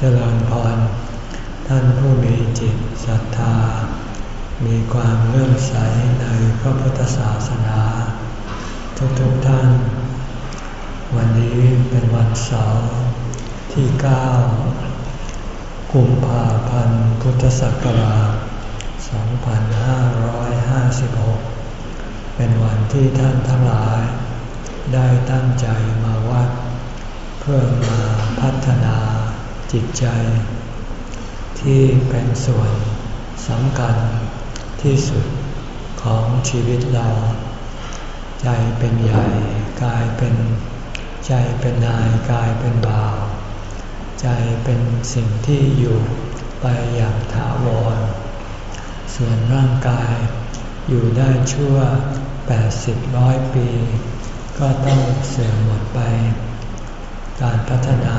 เจริญพร ท่านผู้มีจิตศรัทธา มีความเลื่อมใสในพระพุทธศาสนา ทุกๆทท่าน วันนี้เป็นวันเสาร์ที่ 9 กุมภาพันธ์พุทธศักราช 2556 เป็นวันที่ท่านทั้งหลาย ได้ตั้งใจมาวัด เพื่อมาพัฒนา จิตใจ ที่เป็นส่วนสำคัญที่สุดของชีวิตเรา ใจเป็นใหญ่กายเป็นใจเป็นนายกายเป็นบ่าว ใจเป็นสิ่งที่อยู่ไปอย่างถาวร ส่วนร่างกายอยู่ได้ชั่ว 80ร้อยปี ก็ต้องเสื่อมหมดไป การพัฒนา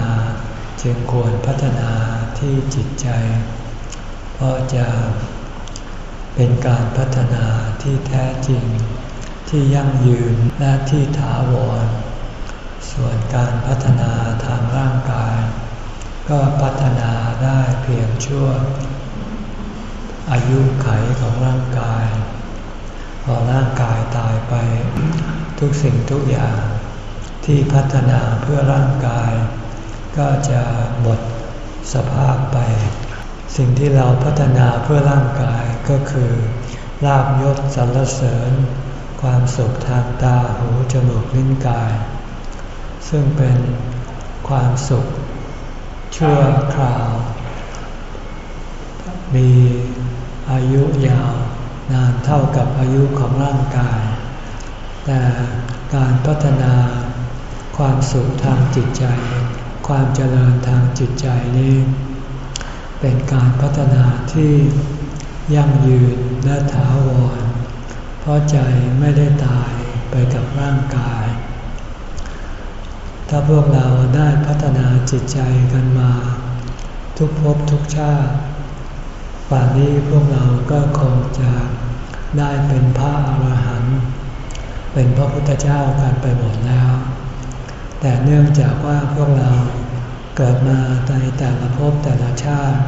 จึงควรพัฒนาที่จิตใจ เพราะจะเป็นการพัฒนาที่แท้จริง ที่ยั่งยืนและที่ถาวร ส่วนการพัฒนาทางร่างกาย ก็พัฒนาได้เพียงชั่ว อายุไขของร่างกาย พอร่างกายตายไป ทุกสิ่งทุกอย่างที่พัฒนาเพื่อร่างกาย ก็จะหมดสภาพไป สิ่งที่เราพัฒนาเพื่อร่างกายก็คือลาบยศสรรเสริญ ความสุขทางตาหูจมูกลิ้นกาย ซึ่งเป็นความสุขชั่วคราว มีอายุยาวนานเท่ากับอายุของร่างกาย แต่การพัฒนาความสุขทางจิตใจ ความเจริญทางจิตใจนี้ เป็นการพัฒนาที่ยั่งยืนและถาวร เพราะใจไม่ได้ตายไปกับร่างกาย ถ้าพวกเราได้พัฒนาจิตใจกันมา ทุกภพทุกชาติป่านนี้พวกเราก็คงจะได้เป็นพระอรหันต์เป็นพระพุทธเจ้ากันไปหมดแล้ว แต่เนื่องจากว่าพวกเราเกิดมาในแต่ละภพแต่ละชาติ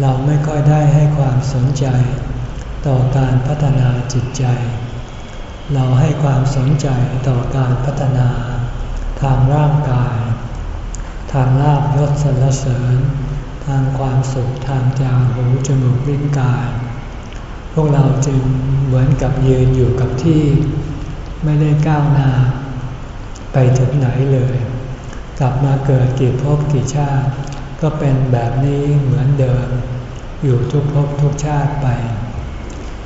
เราไม่ค่อยได้ให้ความสนใจ ต่อการพัฒนาจิตใจ เราให้ความสนใจต่อการพัฒนา ทางร่างกาย ทางลาบยศสรรเสริญ ทางความสุขทางจาหูจมูกลิ้นกาย พวกเราจึงเหมือนกับยืนอยู่กับที่ ไม่ได้ก้าวหน้า ไปถึงไหนเลย กลับมาเกิดกี่ภพกี่ชาติ ก็เป็นแบบนี้เหมือนเดิม อยู่ทุกภพทุกชาติไป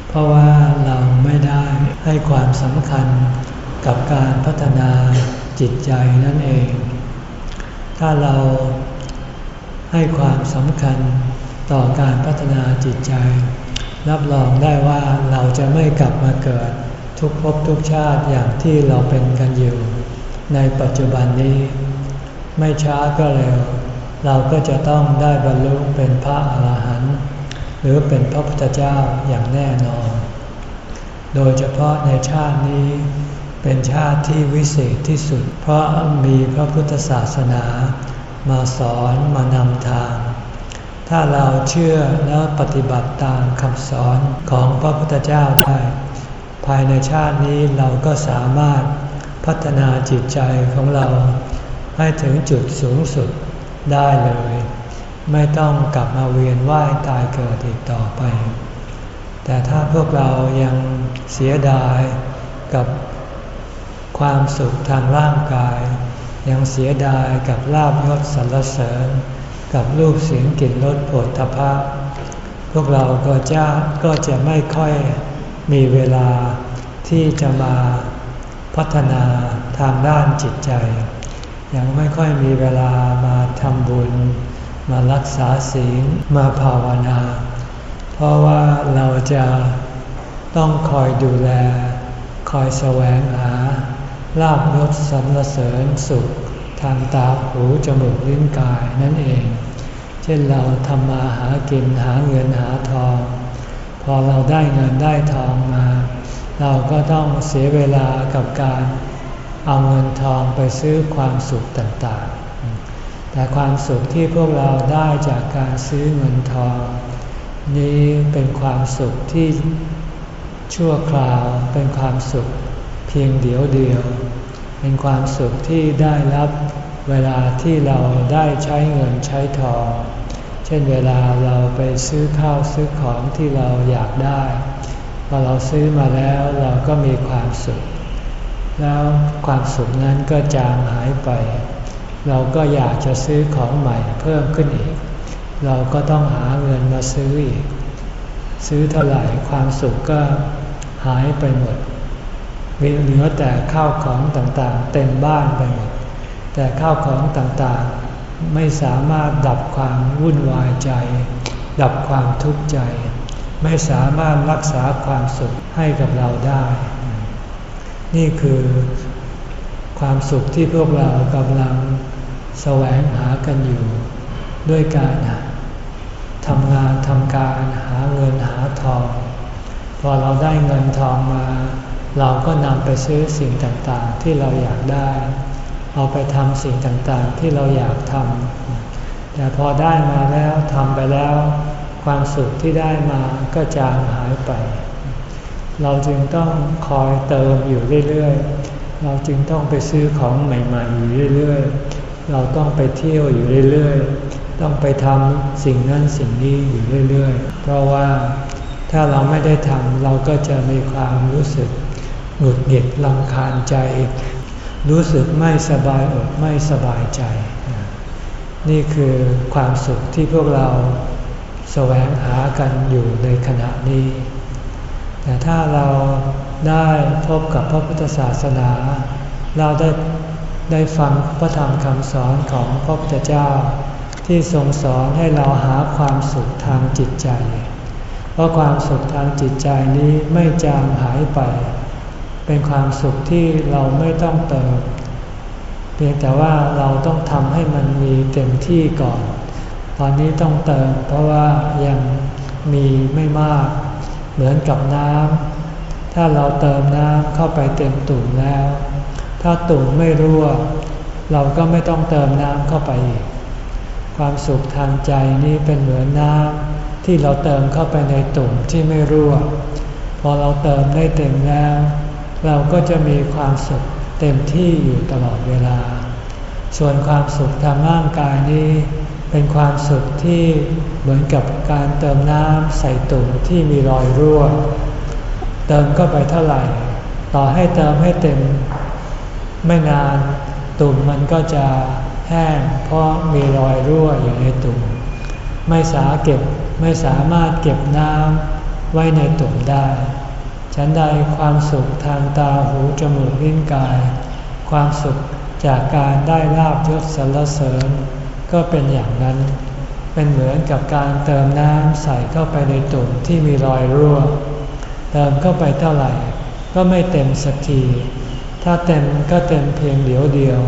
เพราะว่าเราไม่ได้ให้ความสำคัญกับการพัฒนาจิตใจนั่นเอง ถ้าเราให้ความสำคัญต่อการพัฒนาจิตใจ รับรองได้ว่าเราจะไม่กลับมาเกิดทุกภพทุกชาติอย่างที่เราเป็นกันอยู่ ในปัจจุบันนี้ ไม่ช้าก็เร็ว เราก็จะต้องได้บรรลุเป็นพระอาหารหันต์หรือเป็นพระพุทธเจ้าอย่างแน่นอน โดยเฉพาะในชาตินี้เป็นชาติที่วิเศษที่สุด เพราะมีพระพุทธศาสนามาสอนมานำทาง ถ้าเราเชื่อและปฏิบัติตามคำสอนของพระพุทธเจ้าได้ ภายในชาตินี้เราก็สามารถ พัฒนาจิตใจของเรา ให้ถึงจุดสูงสุดได้เลย ไม่ต้องกลับมาเวียนว่ายตายเกิดอีกต่อไป แต่ถ้าพวกเรายังเสียดายกับความสุขทางร่างกาย ยังเสียดายกับลาบยศสรรเสริญ กับรูปเสียงกลิ่นรสผลทพะพวกเราก็จะก็จะไม่ค่อยมีเวลาที่จะมา พัฒนาทางด้านจิตใจ ยังไม่ค่อยมีเวลามาทำบุญ มารักษาศีลมาภาวนา เพราะว่าเราจะต้องคอยดูแล คอยแสวงหาลาบยศสรรเสริญสุข ทางตาหูจมูกลิ้นกายนั่นเอง เช่นเราทำมาหากินหาเงินหาทอง พอเราได้เงินได้ทองมา เราก็ต้องเสียเวลากับการเอาเงินทองไปซื้อความสุขต่างๆ แต่ความสุขที่พวกเราได้จากการซื้อเงินทอง นี้เป็นความสุขที่ชั่วคราวเป็นความสุขเพียงเดียวเดียว เป็นความสุขที่ได้รับเวลาที่เราได้ใช้เงินใช้ทอง เช่นเวลาเราไปซื้อข้าวซื้อของที่เราอยากได้ พอเราซื้อมาแล้วเราก็มีความสุข แล้วความสุขนั้นก็จางหายไป เราก็อยากจะซื้อของใหม่เพิ่มขึ้นอีก เราก็ต้องหาเงินมาซื้ออีก ซื้อเท่าไหร่ความสุขก็หายไปหมดมีเหลือแต่ข้าวของต่างๆ เต็มบ้านไปหมดแต่ข้าวของต่างๆไม่สามารถดับความวุ่นวายใจ ดับความทุกข์ใจ ไม่สามารถรักษาความสุขให้กับเราได้ นี่คือความสุขที่พวกเรากำลังแสวงหากันอยู่ ด้วยการทำงานทำการหาเงินหาทอง พอเราได้เงินทองมา เราก็นำไปซื้อสิ่งต่างๆที่เราอยากได้ เอาไปทำสิ่งต่างๆที่เราอยากทำแต่พอได้มาแล้วทำไปแล้ว ความสุขที่ได้มาก็จางหายไป เราจึงต้องคอยเติมอยู่เรื่อยๆ เราจึงต้องไปซื้อของใหม่ๆอยู่เรื่อยๆ เราต้องไปเที่ยวอยู่เรื่อยๆ ต้องไปทำสิ่งนั้นสิ่งนี้อยู่เรื่อยๆ เพราะว่าถ้าเราไม่ได้ทำเราก็จะมีความรู้สึกหงุดหงิดลำคาญใจ รู้สึกไม่สบายอกไม่สบายใจ นี่คือความสุขที่พวกเรา แสวงหากันอยู่ในขณะนี้ แต่ถ้าเราได้พบกับพระพุทธศาสนา เราได้ได้ฟังพระธรรมคำสอนของพระพุทธเจ้า ที่ทรงสอนให้เราหาความสุขทางจิตใจ เพราะความสุขทางจิตใจนี้ไม่จางหายไป เป็นความสุขที่เราไม่ต้องเติม เพียงแต่ว่าเราต้องทำให้มันมีเต็มที่ก่อน ตอนนี้ต้องเติมเพราะว่ายังมีไม่มาก เหมือนกับน้ำถ้าเราเติมน้ำเข้าไปเต็มตุ่มแล้ว ถ้าตุ่มไม่รั่ว เราก็ไม่ต้องเติมน้ำเข้าไปอีกความสุขทางใจนี้เป็นเหมือนน้ำที่เราเติมเข้าไปในตุ่มที่ไม่รั่ว พอเราเติมได้เต็มแล้ว เราก็จะมีความสุขเต็มที่อยู่ตลอดเวลา ส่วนความสุขทางร่างกายนี้ เป็นความสุขที่เหมือนกับการเติมน้ำใส่ตุ่มที่มีรอยรั่ว เติมก็ไปเท่าไหร่ ต่อให้เติมให้เต็มไม่นานตุ่มมันก็จะแห้งเพราะมีรอยรั่วอยู่ในตุ่มไม่สาเก็บไม่สามารถเก็บน้ำไว้ในตุ่มได้ ฉันใดความสุขทางตาหูจมูกลิ้นกาย ความสุขจากการได้ลาบยศสรรเสริญ ก็เป็นอย่างนั้น เป็นเหมือนกับการเติมน้ำใส่เข้าไปในตุ่มที่มีรอยรั่ว เติมเข้าไปเท่าไหร่ ก็ไม่เต็มสักที ถ้าเต็มก็เต็มเพียงเดียวเดียว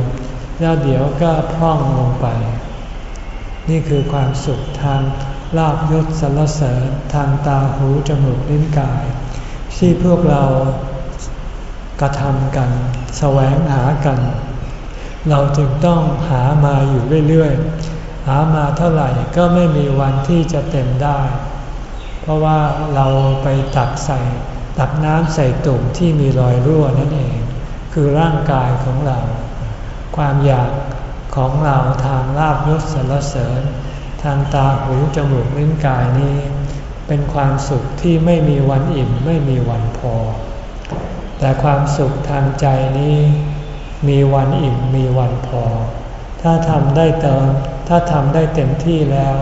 แล้วเดี๋ยวก็พร่องลงไป นี่คือความสุขทางลาบยศสรรเสริญทางตาหูจมูกลิ้นกาย ที่พวกเรากระทำกัน แสวงหากัน เราจึงต้องหามาอยู่เรื่อยๆ หามาเท่าไหร่ก็ไม่มีวันที่จะเต็มได้ เพราะว่าเราไปตักใส่ตักน้ำใส่ตุ่มที่มีรอยรั่วนั่นเอง คือร่างกายของเรา ความอยากของเราทางลาบยศสรรเสริญ ทางตาหูจมูกลิ้นกายนี้ เป็นความสุขที่ไม่มีวันอิ่มไม่มีวันพอ แต่ความสุขทางใจนี้ มีวันอิ่มมีวันพอ ถ้าทำได้เติม ถ้าทำได้เต็มที่แล้ว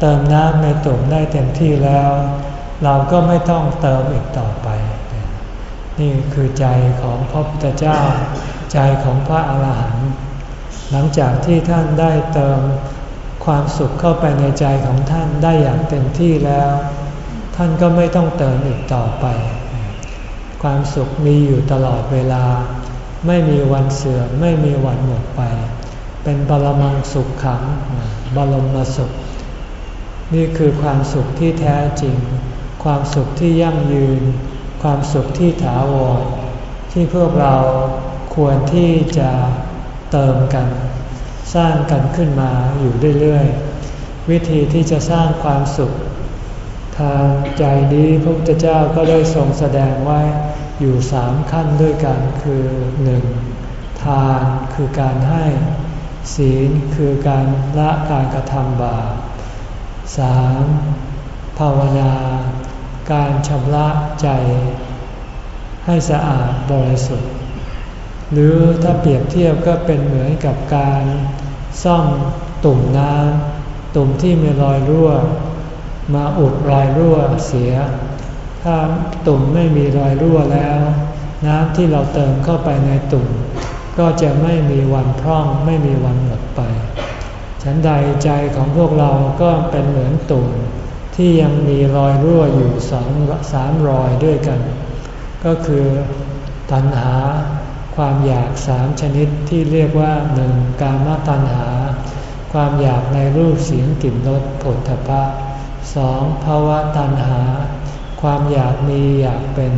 เติมน้ำในตุ่มได้เต็มที่แล้ว เราก็ไม่ต้องเติมอีกต่อไป นี่คือใจของพระพุทธเจ้า ใจของพระอาหารหันต์หลังจากที่ท่านได้เติมความสุขเข้าไปในใจของท่านได้อย่างเต็มที่แล้ว ท่านก็ไม่ต้องเติมอีกต่อไป ความสุขมีอยู่ตลอดเวลา ไม่มีวันเสื่อมไม่มีวันหมดไป เป็นบรมังสุขขังบรมสุข นี่คือความสุขที่แท้จริง ความสุขที่ยั่งยืน ความสุขที่ถาวร ที่พวกเราควรที่จะเติมกันสสร้างกันขึ้นมาอยู่เรื่อยๆ วิธีที่จะสร้างความสุข ทางใจนี้พระพุทธเจ้าก็ได้ทรงแสดงไว้ อยู่สามขั้นด้วยกันคือหนึ่งทานคือการให้ศีลคือการละการกระทำบาปสามภาวนา การชำระใจ ให้สะอาดบริสุทธิ์ หรือถ้าเปรียบเทียบก็เป็นเหมือนกับการซ่อมตุ่มน้ำตุ่มที่มีรอยรั่ว มาอุดรอยรั่วเสีย ถ้าตุ่มไม่มีรอยรั่วแล้ว น้ำที่เราเติมเข้าไปในตุ่ม ก็จะไม่มีวันพร่องไม่มีวันหมดไป ฉันใดใจของพวกเราก็เป็นเหมือนตุ่มที่ยังมีรอยรั่วอยู่สองสามรอยด้วยกัน ก็คือตัณหาความอยากสามชนิดที่เรียกว่าหนึ่งกามตัณหา ความอยากในรูปเสียงกลิ่นรสผลทพะสองภาวะตัณหา ความอยากมีอยากเป็น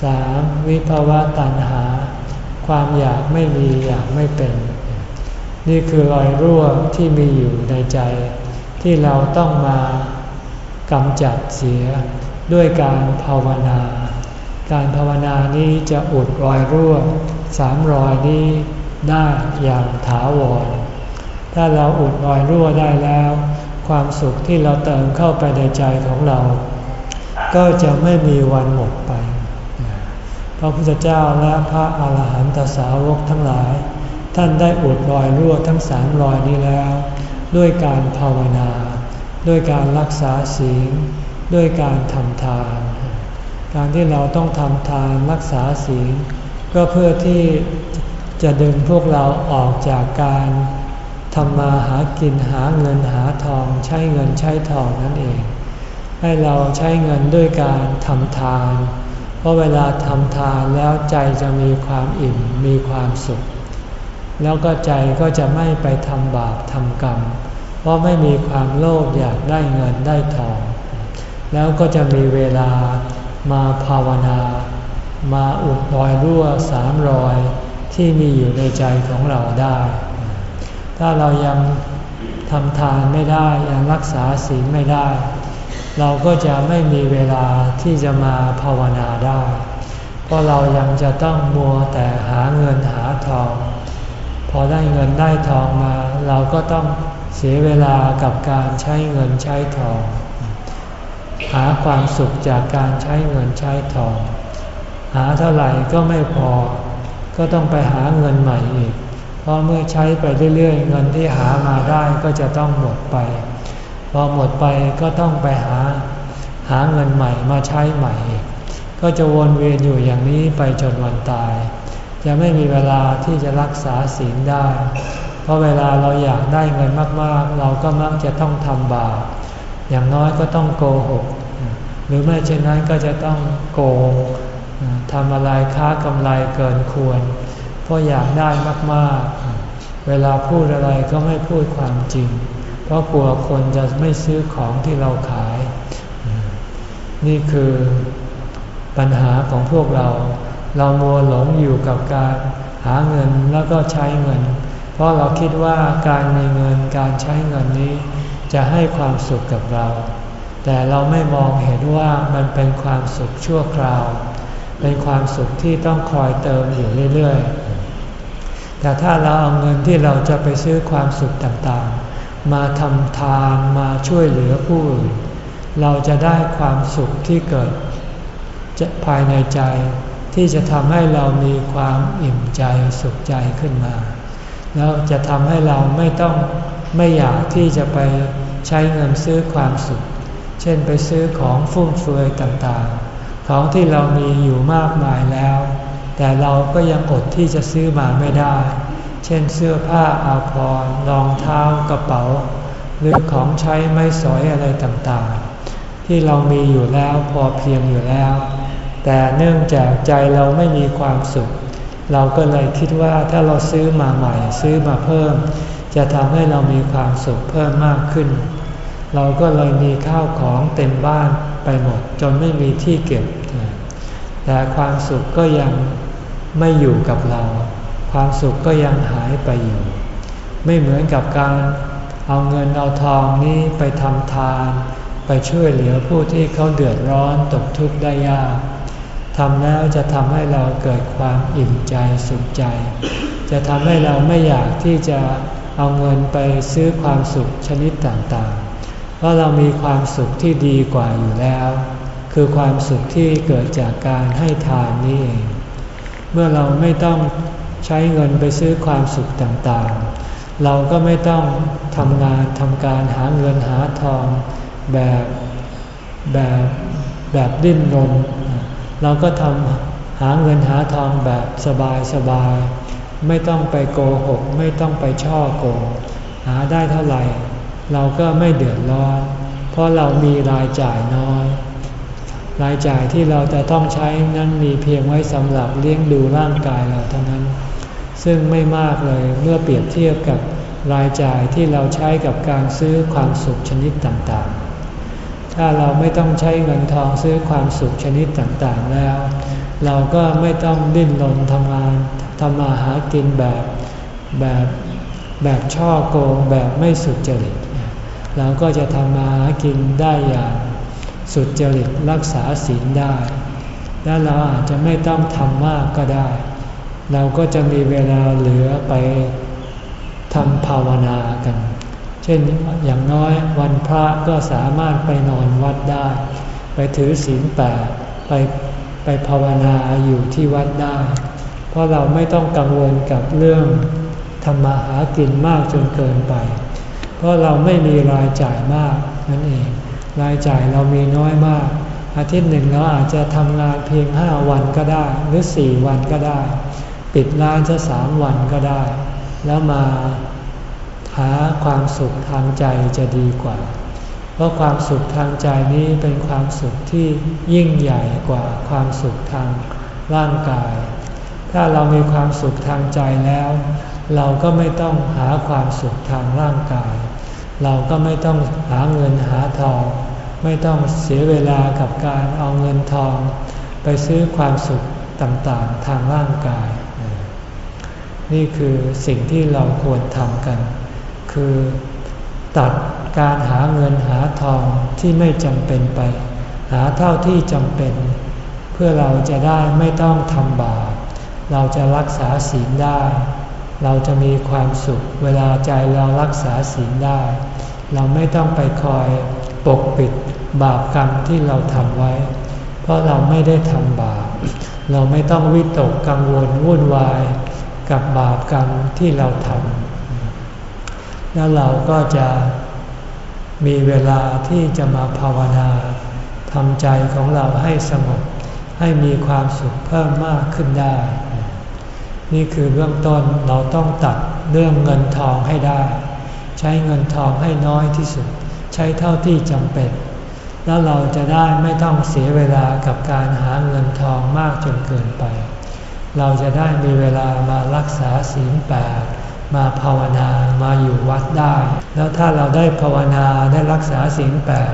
สามวิภาวะตัณหา ความอยากไม่มีอยากไม่เป็น นี่คือรอยรั่วที่มีอยู่ในใจ ที่เราต้องมากำจัดเสียด้วยการภาวนา การภาวนานี้จะอุดรอยรั่วสามรอยนี้ได้อย่างถาวร ถ้าเราอุดรอยรั่วได้แล้ว ความสุขที่เราเติมเข้าไปในใจของเรา ก็จะไม่มีวันหมดไป พระพุทธเจ้าและพระอาหารหันตสาวกทั้งหลาย ท่านได้อุดรอยรั่วทั้งสามรอยนี้แล้ว ด้วยการภาวนา ด้วยการรักษาศีล ด้วยการทำทาน การที่เราต้องทำทานรักษาศีล ก็เพื่อที่จะดึงพวกเราออกจากการทำมาหากินหาเงินหาทองใช้เงินใช้ทองนั่นเอง ให้เราใช้เงินด้วยการทำทาน เพราะเวลาทำทานแล้วใจจะมีความอิ่มมีความสุข แล้วก็ใจก็จะไม่ไปทำบาปทำกรรม เพราะไม่มีความโลภอยากได้เงินได้ทอง แล้วก็จะมีเวลามาภาวนา มาอุดรอยรั่วสามรอยที่มีอยู่ในใจของเราได้ ถ้าเรายังทำทานไม่ได้ยังรักษาศีลไม่ได้ เราก็จะไม่มีเวลาที่จะมาภาวนาได้ เพราะเรายังจะต้องมัวแต่หาเงินหาทอง พอได้เงินได้ทองมา เราก็ต้องเสียเวลากับการใช้เงินใช้ทอง หาความสุขจากการใช้เงินใช้ทอง หาเท่าไหร่ก็ไม่พอ ก็ต้องไปหาเงินใหม่อีก เพราะเมื่อใช้ไปเรื่อยๆ เงินที่หามาได้ก็จะต้องหมดไป พอหมดไปก็ต้องไปหาหาเงินใหม่มาใช้ใหม่อีกก็จะวนเวียนอยู่อย่างนี้ไปจนวันตาย จะไม่มีเวลาที่จะรักษาศีลได้ เพราะเวลาเราอยากได้เงินมากๆ เราก็มักจะต้องทำบาปอย่างน้อยก็ต้องโกหก หรือไม่เช่นนั้นก็จะต้องโกงทำอะไรค้ากำไรเกินควร เพราะอยากได้มากๆ เวลาพูดอะไรก็ไม่พูดความจริง เพราะกลัวคนจะไม่ซื้อของที่เราขาย นี่คือปัญหาของพวกเรา เรามัวหลงอยู่กับการหาเงินแล้วก็ใช้เงิน เพราะเราคิดว่าการมีเงินการใช้เงินนี้ จะให้ความสุขกับเรา แต่เราไม่มองเห็นว่ามันเป็นความสุขชั่วคราว เป็นความสุขที่ต้องคอยเติมอยู่เรื่อยๆแต่ถ้าเราเอาเงินที่เราจะไปซื้อความสุขต่างๆ มาทำทานมาช่วยเหลือผู้อื่น เราจะได้ความสุขที่เกิดภายในใจ ที่จะทำให้เรามีความอิ่มใจสุขใจขึ้นมา แล้วจะทำให้เราไม่ต้องไม่อยากที่จะไปใช้เงินซื้อความสุข เช่นไปซื้อของฟุ่มเฟือยต่างๆ ของที่เรามีอยู่มากมายแล้ว แต่เราก็ยังอดที่จะซื้อมาไม่ได้ เช่นเสื้อผ้าอาภรณ์รองเท้ากระเป๋า หรือของใช้ไม้สอยอะไรต่างๆ ที่เรามีอยู่แล้วพอเพียงอยู่แล้ว แต่เนื่องจากใจเราไม่มีความสุข เราก็เลยคิดว่าถ้าเราซื้อมาใหม่ ซื้อมาเพิ่ม จะทำให้เรามีความสุขเพิ่มมากขึ้น เราก็เลยมีข้าวของเต็มบ้านไปหมดจนไม่มีที่เก็บ แต่ความสุขก็ยังไม่อยู่กับเรา ความสุขก็ยังหายไปอยู่ ไม่เหมือนกับการเอาเงินเอาทองนี้ไปทำทาน ไปช่วยเหลือผู้ที่เขาเดือดร้อนตกทุกข์ได้ยากทำแล้วจะทำให้เราเกิดความอิ่มใจสุขใจ จะทำให้เราไม่อยากที่จะเอาเงินไปซื้อความสุขชนิดต่างๆ เพราะเรามีความสุขที่ดีกว่าอยู่แล้ว คือความสุขที่เกิดจากการให้ทานนี่เอง เมื่อเราไม่ต้อง ใช้เงินไปซื้อความสุขต่างๆ เราก็ไม่ต้องทำงานทำการหาเงินหาทองแบบแบบแบบดิ้นรน เราก็ทำหาเงินหาทองแบบสบายสบายไม่ต้องไปโกหก ไม่ต้องไปช่อโกง หาได้เท่าไหร่ เราก็ไม่เดือดร้อน เพราะเรามีรายจ่ายน้อย รายจ่ายที่เราจะต้องใช้นั้นมีเพียงไว้สำหรับเลี้ยงดูร่างกายเราเท่านั้น ซึ่งไม่มากเลยเมื่อเปรียบเทียบกับรายจ่ายที่เราใช้กับการซื้อความสุขชนิดต่างๆ ถ้าเราไม่ต้องใช้เงินทองซื้อความสุขชนิดต่างๆแล้ว เราก็ไม่ต้องดิ้นรนทำงานทำมาหากินแบบแบบแบบช่อโกงแบบไม่สุจริต เราก็จะทำมาหากินได้อย่างสุจริตรักษาศีลได้ และเราอาจจะไม่ต้องทำมากก็ได้ เราก็จะมีเวลาเหลือไปทำภาวนากัน เช่นอย่างน้อยวันพระก็สามารถไปนอนวัดได้ ไปถือศีลแปดไปไปภาวนาอยู่ที่วัดได้ เพราะเราไม่ต้องกังวลกับเรื่องทำมาหากินมากจนเกินไป เพราะเราไม่มีรายจ่ายมากนั่นเอง รายจ่ายเรามีน้อยมาก อาทิตย์หนึ่งเราอาจจะทำงานเพียงห้าวันก็ได้ หรือสี่วันก็ได้ ปิดร้านจะสามวันก็ได้ แล้วมาหาความสุขทางใจจะดีกว่า เพราะความสุขทางใจนี้เป็นความสุขที่ยิ่งใหญ่กว่าความสุขทางร่างกาย ถ้าเรามีความสุขทางใจแล้ว เราก็ไม่ต้องหาความสุขทางร่างกาย เราก็ไม่ต้องหาเงินหาทอง ไม่ต้องเสียเวลากับการเอาเงินทอง ไปซื้อความสุขต่างๆ ทางร่างกาย นี่คือสิ่งที่เราควรทำกัน คือตัดการหาเงินหาทองที่ไม่จำเป็นไป หาเท่าที่จำเป็น เพื่อเราจะได้ไม่ต้องทำบาปเราจะรักษาศีลได้ เราจะมีความสุข เวลาใจเรารักษาศีลได้ เราไม่ต้องไปคอยปกปิดบาปกรรมที่เราทำไว้ เพราะเราไม่ได้ทำบาปเราไม่ต้องวิตกกังวลวุ่นวาย กับบาปกรรมที่เราทำแล้วเราก็จะมีเวลาที่จะมาภาวนาทำใจของเราให้สงบให้มีความสุขเพิ่มมากขึ้นได้ นี่คือเบื้องต้นเราต้องตัดเรื่องเงินทองให้ได้ ใช้เงินทองให้น้อยที่สุด ใช้เท่าที่จำเป็น แล้วเราจะได้ไม่ต้องเสียเวลากับการหาเงินทองมากจนเกินไป เราจะได้มีเวลามารักษาศีลแปดมาภาวนามาอยู่วัดได้ แล้วถ้าเราได้ภาวนาได้รักษาสิ่งแปด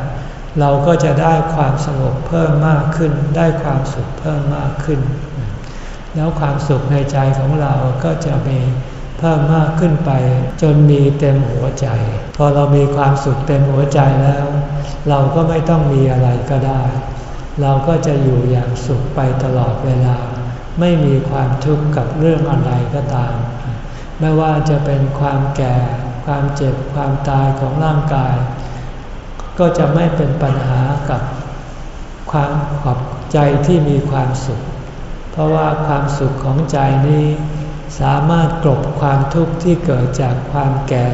เราก็จะได้ความสงบเพิ่มมากขึ้น ได้ความสุขเพิ่มมากขึ้น แล้วความสุขในใจของเราก็จะมีเพิ่มมากขึ้นไป จนมีเต็มหัวใจ พอเรามีความสุขเต็มหัวใจแล้ว เราก็ไม่ต้องมีอะไรก็ได้ เราก็จะอยู่อย่างสุขไปตลอดเวลา ไม่มีความทุกข์กับเรื่องอะไรก็ตาม ไม่ว่าจะเป็นความแก่ ความเจ็บ ความตายของร่างกาย ก็จะไม่เป็นปัญหากับความขอบใจที่มีความสุข เพราะว่าความสุขของใจนี้สามารถกลบความทุกข์ที่เกิดจากความแก่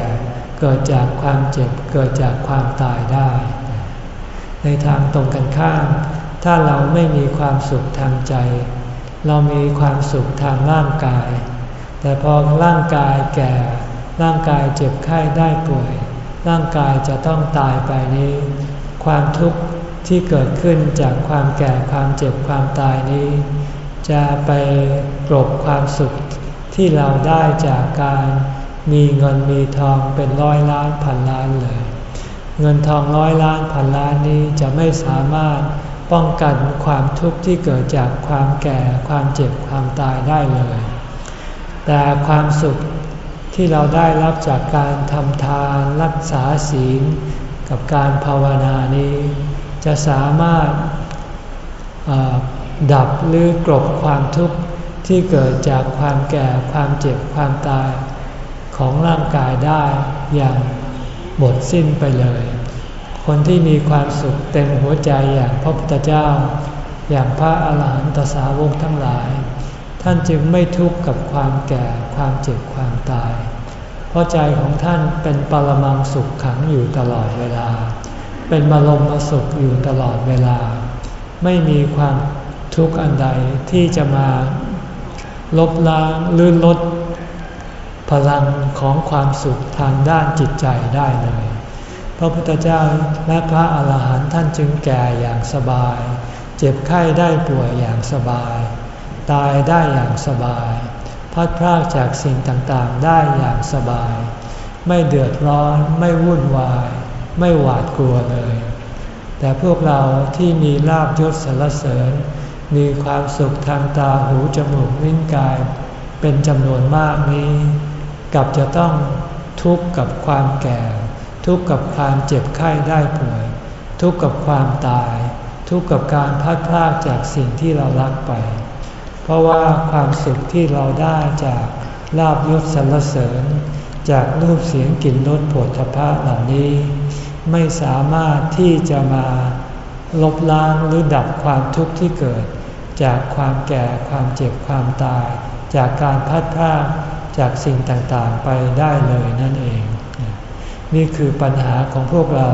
เกิดจากความเจ็บ เกิดจากความตายได้ ในทางตรงกันข้าม ถ้าเราไม่มีความสุขทางใจ เรามีความสุขทางร่างกาย แต่พอร่างกายแก่ ร่างกายเจ็บไข้ได้ป่วย ร่างกายจะต้องตายไปนี้ ความทุกข์ที่เกิดขึ้นจากความแก่ความเจ็บความตายนี้ จะไปกลบความสุขที่เราได้จากการมีเงินมีทองเป็นร้อยล้านพันล้านเลย เงินทองร้อยล้านพันล้านนี้จะไม่สามารถ ป้องกันความทุกข์ที่เกิดจากความแก่ความเจ็บความตายได้เลย แต่ความสุขที่เราได้รับจากการทำทานรักษาศีล กับการภาวนานี้ จะสามารถดับหรือกลบความทุกข์ที่เกิดจากความแก่ความเจ็บความตายของร่างกายได้อย่างหมดสิ้นไปเลย คนที่มีความสุขเต็มหัวใจอย่างพระพุทธเจ้า อย่างพระอาหารหันตสาวกทั้งหลาย ท่านจึงไม่ทุกข์กับความแก่ความเจ็บความตาย เพราะใจของท่านเป็นปรมังสุขขังอยู่ตลอดเวลา เป็นบรมสุขอยู่ตลอดเวลา ไม่มีความทุกข์อันใดที่จะมาลบล้างหรือลดพลังของความสุขทางด้านจิตใจได้เลย ระพุทธเจ้าและพระอาหารหันต์ท่านจึงแก่อย่างสบาย เจ็บไข้ได้ป่วยอย่างสบาย ตายได้อย่างสบาย พัดพรากจากสิ่งต่างๆได้อย่างสบาย ไม่เดือดร้อนไม่วุ่นวาย ไม่หวาดกลัวเลย แต่พวกเราที่มีลาบยศสรรเสริญ มีความสุขทางตาหูจมูกลิ้นกาย เป็นจำนวนมากนี้ กับจะต้องทุกข์กับความแก่ ทุกข์กับความเจ็บไข้ได้ป่วย ทุกข์กับความตาย ทุกข์กับการพัดพลากจากสิ่งที่เรารักไป เพราะว่าความสุขที่เราได้จากลาบยศสรรเสริญ จากรูปเสียงกลิ่นรสผลพระเหล่านี้ ไม่สามารถที่จะมาลบล้างหรือดับความทุกข์ที่เกิด จากความแก่ความเจ็บความตาย จากการพัดพลากจากสิ่งต่างๆไปได้เลยนั่นเอง นี่คือปัญหาของพวกเรา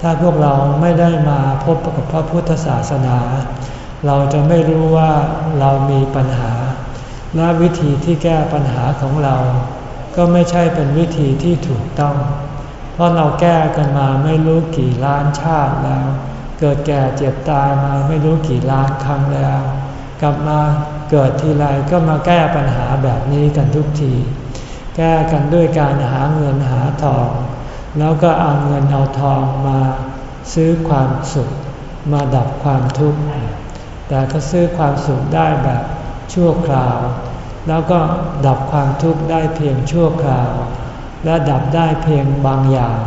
ถ้าพวกเราไม่ได้มาพบกับพระพุทธศาสนา เราจะไม่รู้ว่าเรามีปัญหา และวิธีที่แก้ปัญหาของเรา ก็ไม่ใช่เป็นวิธีที่ถูกต้อง เพราะเราแก้กันมาไม่รู้กี่ล้านชาติแล้ว เกิดแก่เจ็บตายมาไม่รู้กี่ล้านครั้งแล้ว กลับมาเกิดทีไรก็มาแก้ปัญหาแบบนี้กันทุกที แก้กันด้วยการหาเงินหาทอง แล้วก็เอาเงินเอาทองมาซื้อความสุขมาดับความทุกข์ แต่ก็ซื้อความสุขได้แบบชั่วคราว แล้วก็ดับความทุกข์ได้เพียงชั่วคราว และดับได้เพียงบางอย่าง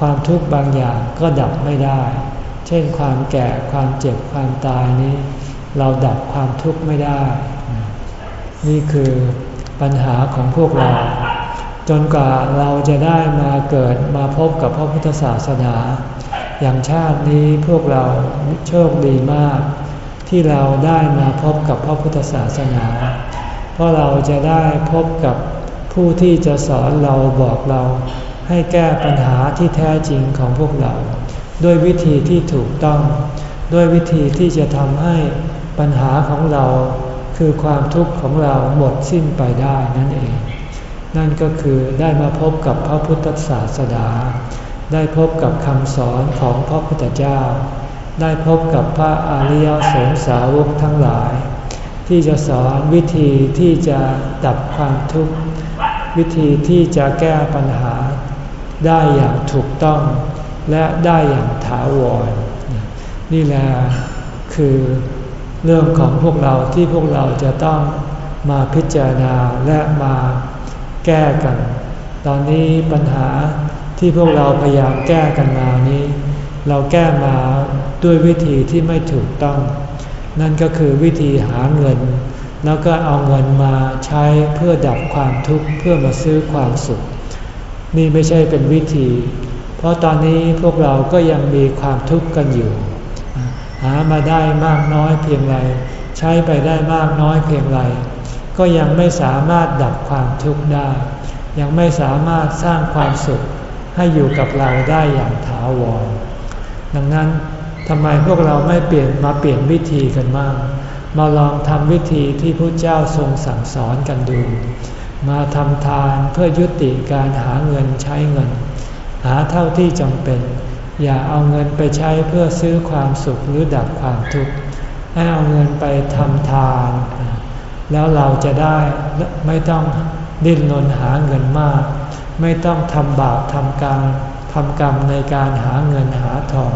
ความทุกข์บางอย่างก็ดับไม่ได้ เช่นความแก่ความเจ็บความตายนี้ เราดับความทุกข์ไม่ได้ นี่คือปัญหาของพวกเรา จนกว่าเราจะได้มาเกิดมาพบกับพระพุทธศาสนา อย่างชาตินี้พวกเราโชคดีมาก ที่เราได้มาพบกับพระพุทธศาสนา เพราะเราจะได้พบกับผู้ที่จะสอนเราบอกเราให้แก้ปัญหาที่แท้จริงของพวกเรา ด้วยวิธีที่ถูกต้อง ด้วยวิธีที่จะทำให้ปัญหาของเรา คือความทุกข์ของเราหมดสิ้นไปได้นั่นเอง นั่นก็คือได้มาพบกับพระพุทธศาสนาได้พบกับคำสอนของพระพุทธเจ้า ได้พบกับพระอริยสงสาวกทั้งหลาย ที่จะสอนวิธีที่จะดับความทุกข์ วิธีที่จะแก้ปัญหา ได้อย่างถูกต้อง และได้อย่างถาวร นี่แหละคือเรื่องของพวกเราที่พวกเราจะต้องมาพิจารณาและมา แก้กัน ตอนนี้ปัญหาที่พวกเราพยายามแก้กันมานี้ เราแก้มาด้วยวิธีที่ไม่ถูกต้อง นั่นก็คือวิธีหาเงิน แล้วก็เอาเงินมาใช้เพื่อดับความทุกข์เพื่อมาซื้อความสุข นี่ไม่ใช่เป็นวิธี เพราะตอนนี้พวกเราก็ยังมีความทุกข์กันอยู่ หามาได้มากน้อยเพียงไร ใช้ไปได้มากน้อยเพียงไร ก็ยังไม่สามารถดับความทุกข์ได้ ยังไม่สามารถสร้างความสุขให้อยู่กับเราได้อย่างถาวร ดังนั้นทำไมพวกเราไม่เปลี่ยนมาเปลี่ยนวิธีกันบ้างมาลองทำวิธีที่พระเจ้าทรงสั่งสอนกันดู มาทำทานเพื่อยุติการหาเงินใช้เงิน หาเท่าที่จำเป็น อย่าเอาเงินไปใช้เพื่อซื้อความสุขหรือดับความทุกข์ให้เอาเงินไปทำทาน แล้วเราจะได้ไม่ต้องดิ้นรนหาเงินมาก ไม่ต้องทำบาปทำกรรมทำกรรมในการหาเงินหาทอง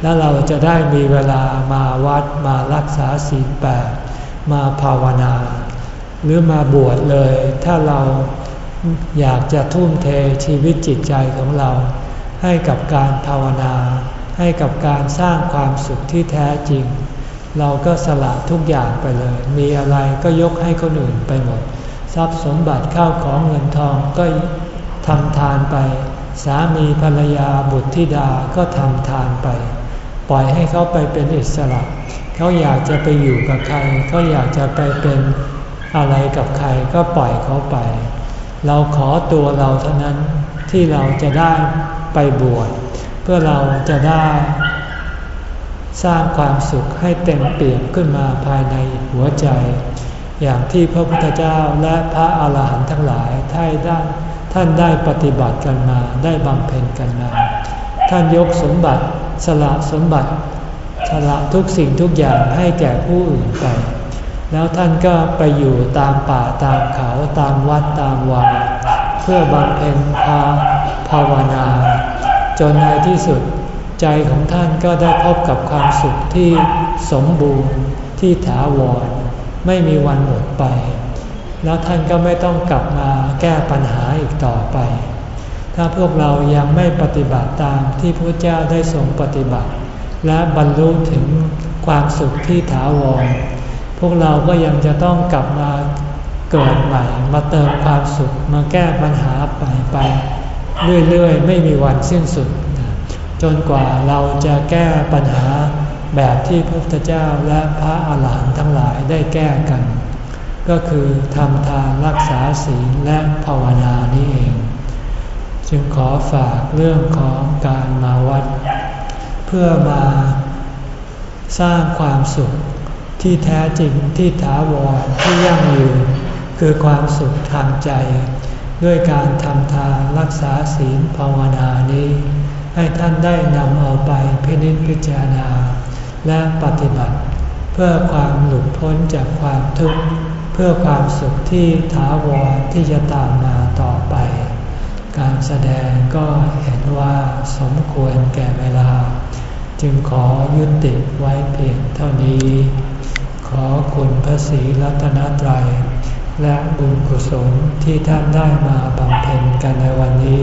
แล้วเราจะได้มีเวลามาวัดมารักษาศีลแปดมาภาวนา หรือมาบวชเลย ถ้าเราอยากจะทุ่มเทชีวิตจิตใจของเรา ให้กับการภาวนา ให้กับการสร้างความสุขที่แท้จริง เราก็สละทุกอย่างไปเลย มีอะไรก็ยกให้คนอื่นไปหมด ทรัพย์สมบัติข้าวของเงินทองก็ทำทานไป สามีภรรยาบุตรธิดาก็ทำทานไป ปล่อยให้เขาไปเป็นอิสระ เขาอยากจะไปอยู่กับใคร เขาอยากจะไปเป็นอะไรกับใครก็ปล่อยเขาไป เราขอตัวเราเท่านั้นที่เราจะได้ไปบวชเพื่อเราจะได้ สร้างความสุขให้เต็มเปี่ยมขึ้นมาภายในหัวใจ อย่างที่พระพุทธเจ้าและพระอาหารหันต์ทั้งหลายท่านได้ท่านได้ปฏิบัติกันมาได้บำเพ็ญกันมา ท่านยกสมบัติสละสมบัติสละทุกสิ่งทุกอย่างให้แก่ผู้อื่นไป แล้วท่านก็ไปอยู่ตามป่าตามเขาตามวัดตามวาเพื่อบำเพ็ญภาภาวนา จนในที่สุด ใจของท่านก็ได้พบกับความสุขที่สมบูรณ์ที่ถาวร ไม่มีวันหมดไป แล้วท่านก็ไม่ต้องกลับมาแก้ปัญหาอีกต่อไป ถ้าพวกเรายังไม่ปฏิบัติตามที่พระเจ้าได้ทรงปฏิบัติ และบรรลุถึงความสุขที่ถาวร พวกเราก็ยังจะต้องกลับมาเกิดใหม่มาเติมความสุขมาแก้ปัญหาไปไป เรื่อยๆ ไม่มีวันสิ้นสุด จนกว่าเราจะแก้ปัญหาแบบที่พระพุทธเจ้าและพระอาหารหันต์ทั้งหลายได้แก้กัน ก็คือทำทานรักษาศีลและภาวนานี่เอง จึงขอฝากเรื่องของการมาวัด เพื่อมาสร้างความสุขที่แท้จริงที่ถาวรที่ยั่งยืนคือความสุขทางใจ ด้วยการทำทานรักษาศีลภาวนานี้ ให้ท่านได้นำเอาไปพินิจพิจารณา และปฏิบัติ เพื่อความหลุดพ้นจากความทุกข์เพื่อความสุขที่ถาวรที่จะตามมาต่อไป การแสดงก็เห็นว่าสมควรแก่เวลา จึงขอยุติไว้เพียงเท่านี้ ขอคุณพระศรีรัตนตรัย และบุญกุศลที่ท่านได้มาบำเพ็ญกันในวันนี้